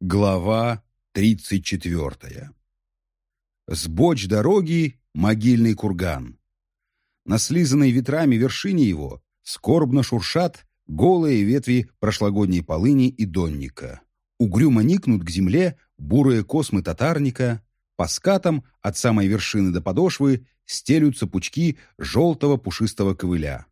Глава 34. С боч дороги могильный курган. На слизанной ветрами вершине его скорбно шуршат голые ветви прошлогодней полыни и донника. Угрюмо никнут к земле бурые космы татарника, по скатам от самой вершины до подошвы стелются пучки желтого пушистого ковыля.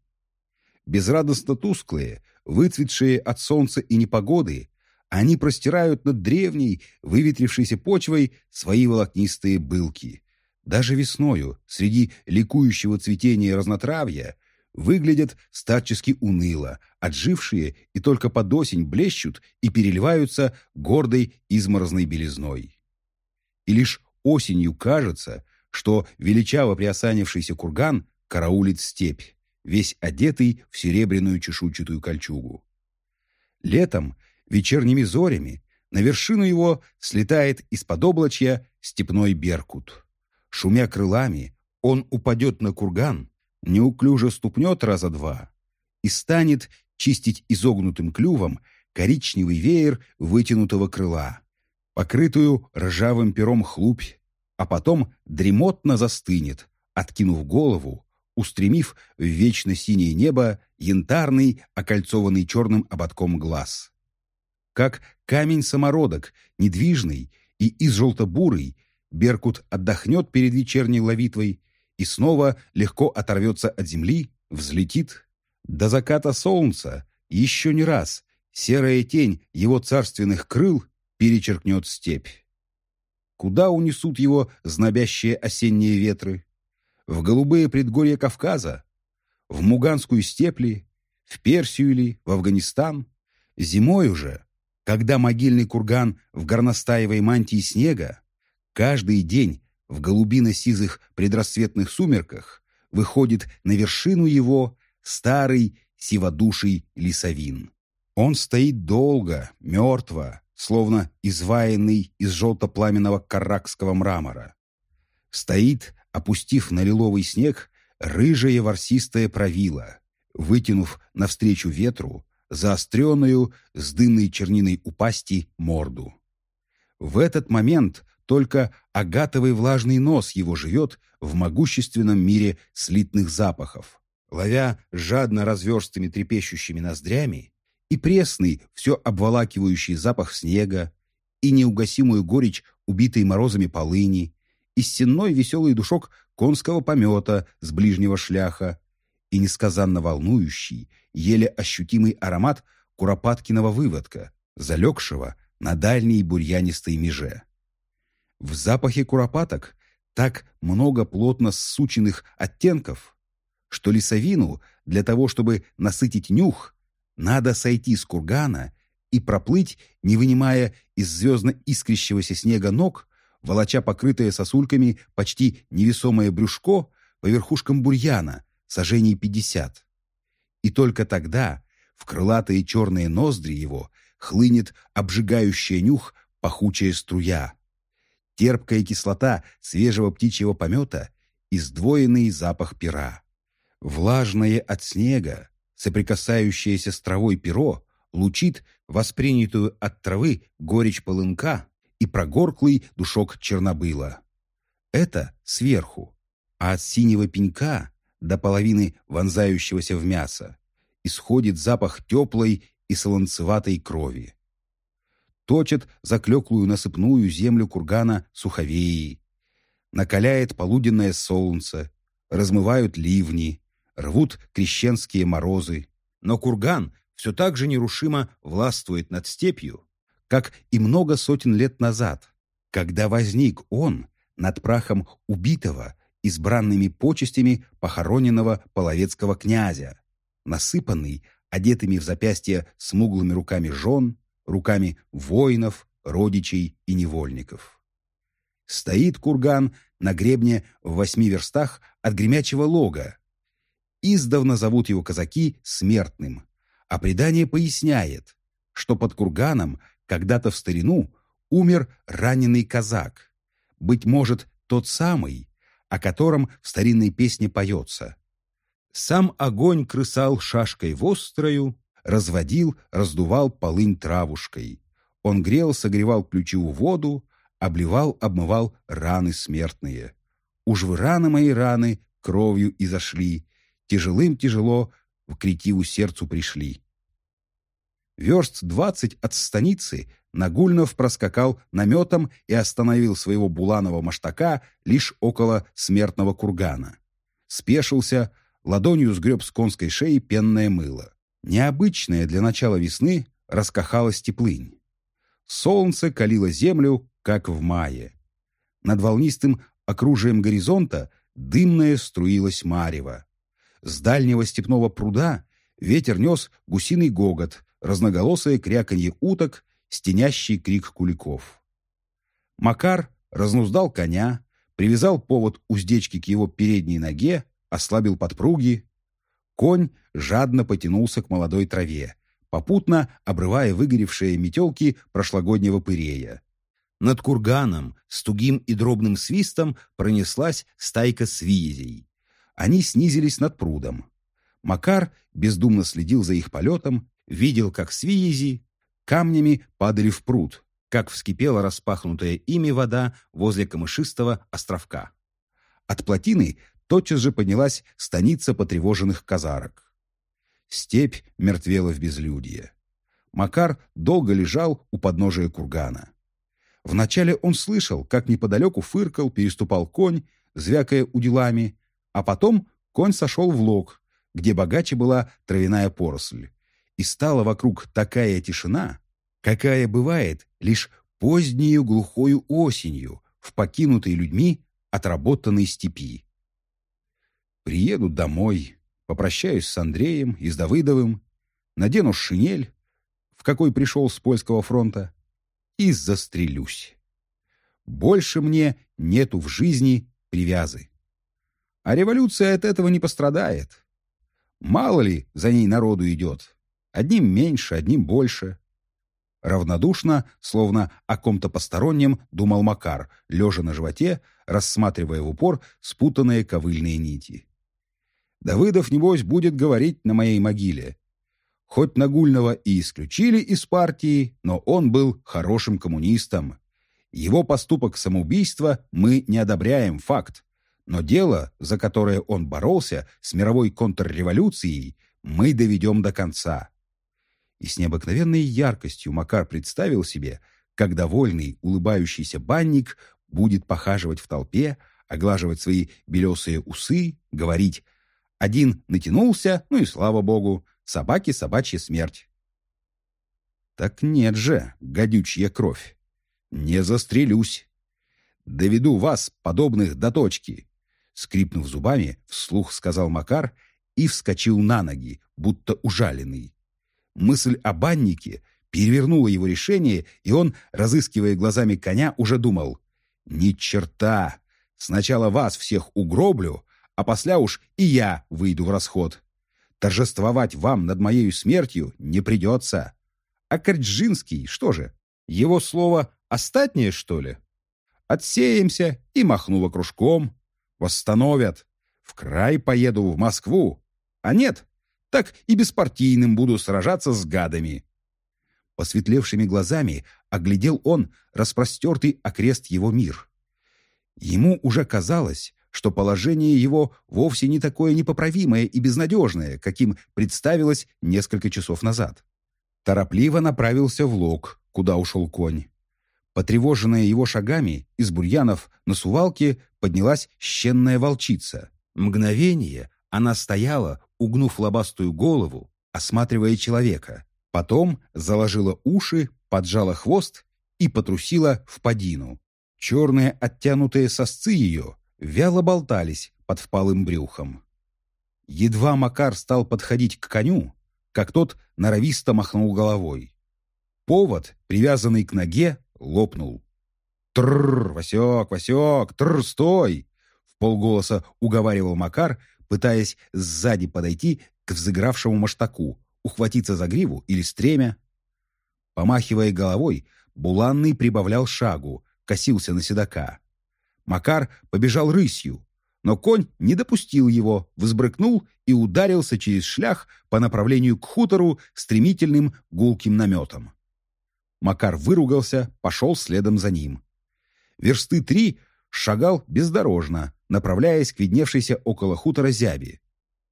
Безрадостно тусклые, выцветшие от солнца и непогоды, они простирают над древней, выветрившейся почвой свои волокнистые былки. Даже весною, среди ликующего цветения разнотравья, выглядят старчески уныло, отжившие и только под осень блещут и переливаются гордой изморозной белизной. И лишь осенью кажется, что величаво приосанившийся курган караулит степь, весь одетый в серебряную чешуйчатую кольчугу. Летом вечерними зорями на вершину его слетает из-под облачья степной беркут. Шумя крылами, он упадет на курган, неуклюже ступнет раза два и станет чистить изогнутым клювом коричневый веер вытянутого крыла, покрытую ржавым пером хлупь, а потом дремотно застынет, откинув голову, устремив в вечно синее небо янтарный, окольцованный черным ободком глаз как камень-самородок, недвижный и из желто-бурый, Беркут отдохнет перед вечерней ловитвой и снова легко оторвется от земли, взлетит. До заката солнца еще не раз серая тень его царственных крыл перечеркнет степь. Куда унесут его знобящие осенние ветры? В голубые предгорья Кавказа? В Муганскую степли? В Персию или в Афганистан? Зимой уже когда могильный курган в горностаевой мантии снега каждый день в голубино-сизых предрассветных сумерках выходит на вершину его старый сиводуший лесовин. Он стоит долго, мертво, словно изваянный из желто-пламенного каракского мрамора. Стоит, опустив на лиловый снег, рыжая ворсистая правила, вытянув навстречу ветру заостренную с дымной черниной у пасти морду. В этот момент только агатовый влажный нос его живет в могущественном мире слитных запахов, ловя жадно разверстыми трепещущими ноздрями и пресный, все обволакивающий запах снега, и неугасимую горечь убитой морозами полыни, и стенной веселый душок конского помета с ближнего шляха, и несказанно волнующий, еле ощутимый аромат куропаткиного выводка, залегшего на дальней бурьянистой меже. В запахе куропаток так много плотно ссученных оттенков, что лесовину для того, чтобы насытить нюх, надо сойти с кургана и проплыть, не вынимая из звездно искрящегося снега ног, волоча покрытое сосульками почти невесомое брюшко по верхушкам бурьяна, сажений пятьдесят. И только тогда в крылатые черные ноздри его хлынет обжигающая нюх пахучая струя. Терпкая кислота свежего птичьего помета и сдвоенный запах пера. Влажное от снега, соприкасающееся с травой перо, лучит воспринятую от травы горечь полынка и прогорклый душок чернобыла. Это сверху, а от синего пенька до половины вонзающегося в мясо, исходит запах теплой и солонцеватой крови. Точат заклеклую насыпную землю кургана суховеи, накаляет полуденное солнце, размывают ливни, рвут крещенские морозы, но курган все так же нерушимо властвует над степью, как и много сотен лет назад, когда возник он над прахом убитого избранными почестями похороненного половецкого князя, насыпанный одетыми в запястья смуглыми руками жен, руками воинов, родичей и невольников. Стоит курган на гребне в восьми верстах от гремячего лога. Издавна зовут его казаки смертным, а предание поясняет, что под курганом когда-то в старину умер раненый казак, быть может, тот самый, о котором в старинной песне поется. Сам огонь крысал шашкой вострою, разводил, раздувал полынь травушкой. Он грел, согревал ключевую воду, обливал, обмывал раны смертные. Уж вы раны мои раны кровью и зашли, тяжелым тяжело в кретиву сердцу пришли. Верст двадцать от станицы Нагульнов проскакал наметом и остановил своего буланого маштака лишь около смертного кургана. Спешился, ладонью сгреб с конской шеи пенное мыло. Необычное для начала весны раскахалась теплынь. Солнце калило землю, как в мае. Над волнистым окружием горизонта дымное струилось марево. С дальнего степного пруда ветер нес гусиный гогот, разноголосое кряканье уток, стенящий крик куликов. Макар разнуздал коня, привязал повод уздечки к его передней ноге, ослабил подпруги. Конь жадно потянулся к молодой траве, попутно обрывая выгоревшие метелки прошлогоднего пырея. Над курганом с тугим и дробным свистом пронеслась стайка свизей. Они снизились над прудом. Макар бездумно следил за их полетом, видел, как свиези камнями падали в пруд, как вскипела распахнутая ими вода возле камышистого островка. От плотины тотчас же поднялась станица потревоженных казарок. Степь мертвела в безлюдье. Макар долго лежал у подножия кургана. Вначале он слышал, как неподалеку фыркал, переступал конь, звякая уделами, а потом конь сошел в лог, где богаче была травяная поросль и стала вокруг такая тишина, какая бывает лишь позднею глухою осенью в покинутой людьми отработанной степи. Приеду домой, попрощаюсь с Андреем и с Давыдовым, надену шинель, в какой пришел с польского фронта, и застрелюсь. Больше мне нету в жизни привязы. А революция от этого не пострадает. Мало ли за ней народу идет. Одним меньше, одним больше. Равнодушно, словно о ком-то постороннем, думал Макар, лежа на животе, рассматривая в упор спутанные ковыльные нити. Давыдов, небось, будет говорить на моей могиле. Хоть Нагульного и исключили из партии, но он был хорошим коммунистом. Его поступок самоубийства мы не одобряем, факт. Но дело, за которое он боролся с мировой контрреволюцией, мы доведем до конца и с необыкновенной яркостью Макар представил себе, как довольный, улыбающийся банник будет похаживать в толпе, оглаживать свои белесые усы, говорить «один натянулся, ну и слава богу, собаки собачья смерть». Так нет же, гадючья кровь. Не застрелюсь. Доведу вас, подобных, до точки. Скрипнув зубами, вслух сказал Макар и вскочил на ноги, будто ужаленный. Мысль о баннике перевернула его решение, и он, разыскивая глазами коня, уже думал «Ни черта! Сначала вас всех угроблю, а после уж и я выйду в расход. Торжествовать вам над моей смертью не придется. А Корджинский, что же, его слово «остатнее», что ли? Отсеемся и махну окружком. Восстановят. В край поеду в Москву. А нет, так и беспартийным буду сражаться с гадами». Посветлевшими глазами оглядел он распростертый окрест его мир. Ему уже казалось, что положение его вовсе не такое непоправимое и безнадежное, каким представилось несколько часов назад. Торопливо направился в лог, куда ушел конь. Потревоженная его шагами, из бурьянов на сувалке поднялась щенная волчица. Мгновение она стояла, угнув лобастую голову, осматривая человека. Потом заложила уши, поджала хвост и потрусила в подину. Черные оттянутые сосцы ее вяло болтались под впалым брюхом. Едва Макар стал подходить к коню, как тот норовисто махнул головой. Повод, привязанный к ноге, лопнул. «Трррр, Васек, Васек, тррр, стой!» В полголоса уговаривал Макар, пытаясь сзади подойти к взыгравшему маштаку, ухватиться за гриву или стремя. Помахивая головой, Буланный прибавлял шагу, косился на седока. Макар побежал рысью, но конь не допустил его, взбрыкнул и ударился через шлях по направлению к хутору стремительным гулким наметом. Макар выругался, пошел следом за ним. Версты три шагал бездорожно, направляясь к видневшейся около хутора зяби.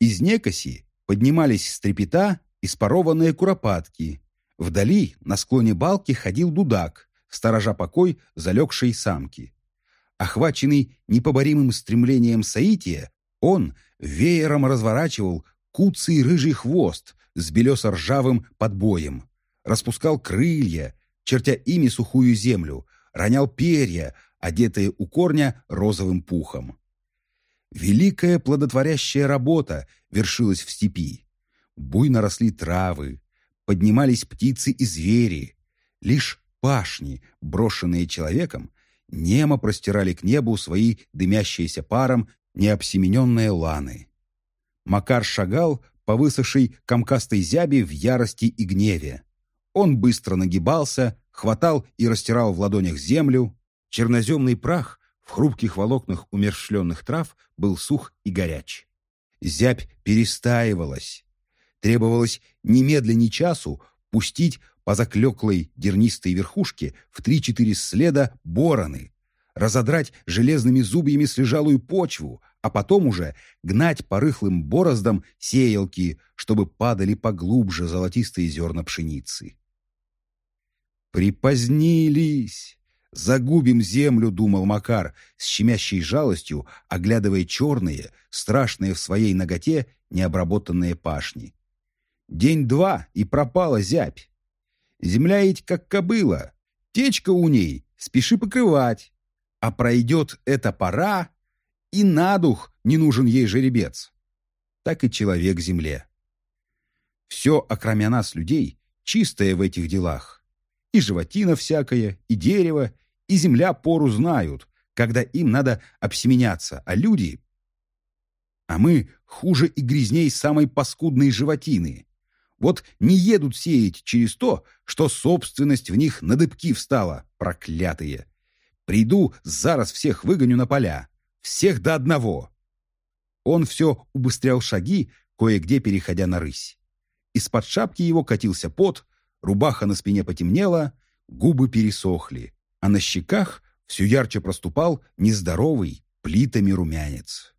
Из некоси поднимались стрепета и спарованные куропатки. Вдали, на склоне балки, ходил дудак, сторожа покой залегшей самки. Охваченный непоборимым стремлением соития, он веером разворачивал куцый рыжий хвост с белесо-ржавым подбоем, распускал крылья, чертя ими сухую землю, ронял перья, одетые у корня розовым пухом. Великая плодотворящая работа вершилась в степи. Буйно росли травы, поднимались птицы и звери. Лишь пашни, брошенные человеком, немо простирали к небу свои дымящиеся паром необсемененные ланы. Макар шагал по высохшей комкастой зяби в ярости и гневе. Он быстро нагибался, хватал и растирал в ладонях землю. Черноземный прах в хрупких волокнах умершленных трав был сух и горяч. Зябь перестаивалась. Требовалось немедленно часу пустить по заклеклой дернистой верхушке в три-четыре следа бороны, разодрать железными зубьями слежалую почву, а потом уже гнать по рыхлым бороздам сеялки, чтобы падали поглубже золотистые зерна пшеницы. «Припозднились! Загубим землю!» — думал Макар, с щемящей жалостью, оглядывая черные, страшные в своей ноготе необработанные пашни. День-два, и пропала зябь. Земля ведь как кобыла, течка у ней, спеши покрывать. А пройдет эта пора, и на дух не нужен ей жеребец. Так и человек земле. Все, окромя нас, людей, чистое в этих делах. И животина всякая, и дерево, и земля пору знают, когда им надо обсеменяться, а люди... А мы хуже и грязней самой паскудной животины. Вот не едут сеять через то, что собственность в них на дыбки встала, проклятые. Приду, зараз всех выгоню на поля. Всех до одного. Он все убыстрял шаги, кое-где переходя на рысь. Из-под шапки его катился пот, Рубаха на спине потемнела, губы пересохли, а на щеках все ярче проступал нездоровый плитами румянец.